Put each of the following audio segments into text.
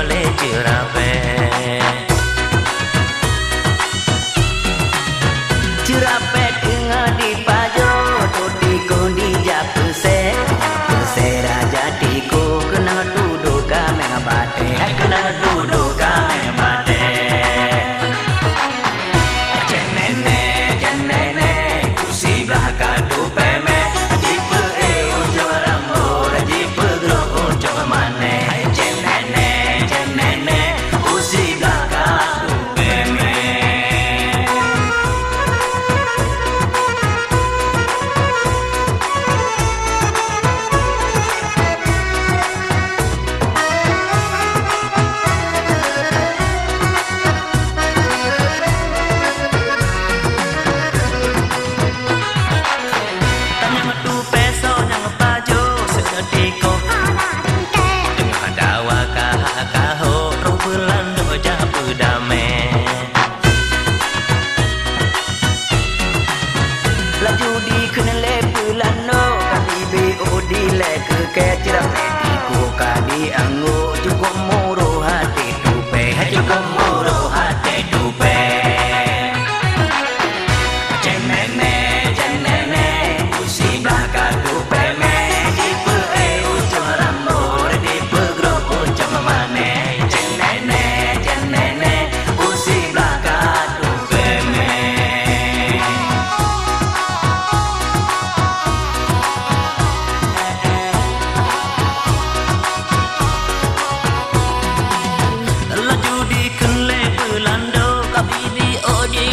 मोले चिरा le ke ke tira pe di ko ka di ango tu ko moro hati tu pe hati ko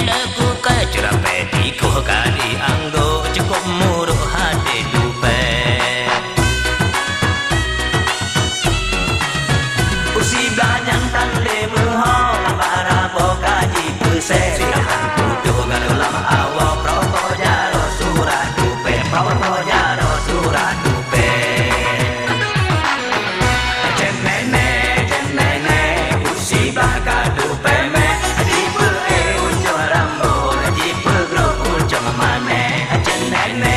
को कचरा पैदी को गाली आंदो mẹ chân mẹ mẹ